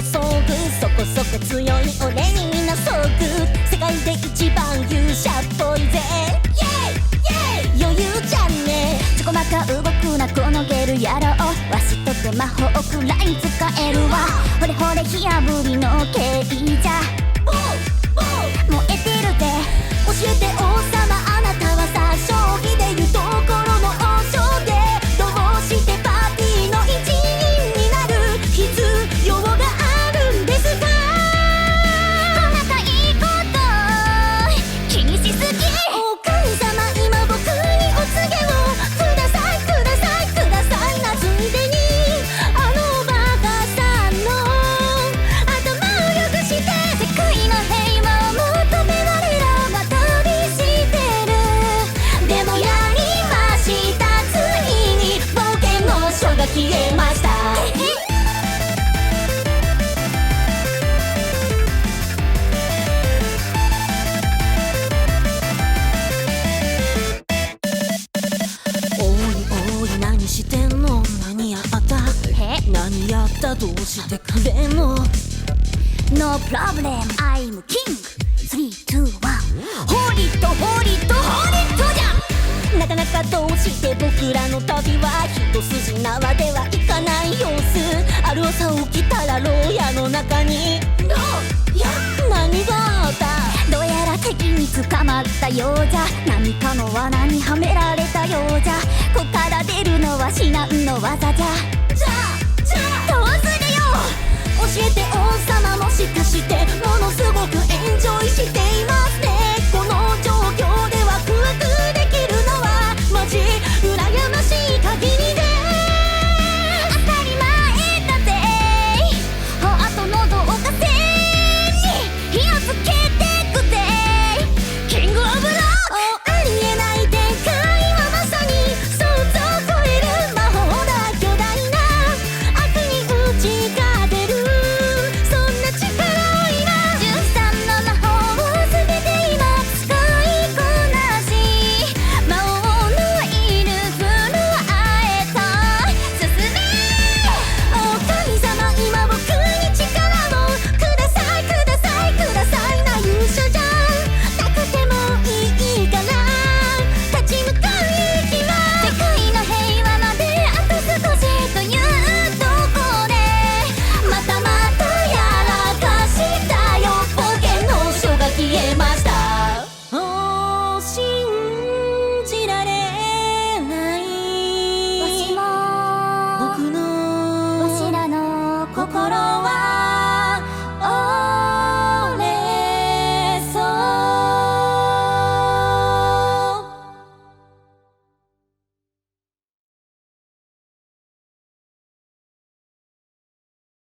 魔物と遭遇そこそこ強い俺にみんな遭遇世界で一番勇者っぽいぜ。イェイイェイ余裕じゃんね？ちょこまか動くなこのゲルやろう。わしとて魔法くらい使えるわ。ほれほれ火あぶりの刑じゃ何やったどうしてくれんの No problem I'm king. 3, 2, 1ホリットホリットホリットじゃなかなかどうして僕らの旅は一筋縄ではいかない様子。ある朝起きたら牢屋の中に。牢屋何があった？どうやら敵に捕まったようじゃ。何かの罠にはめられたようじゃ。こっから出るのは至難の技じゃ。じゃあ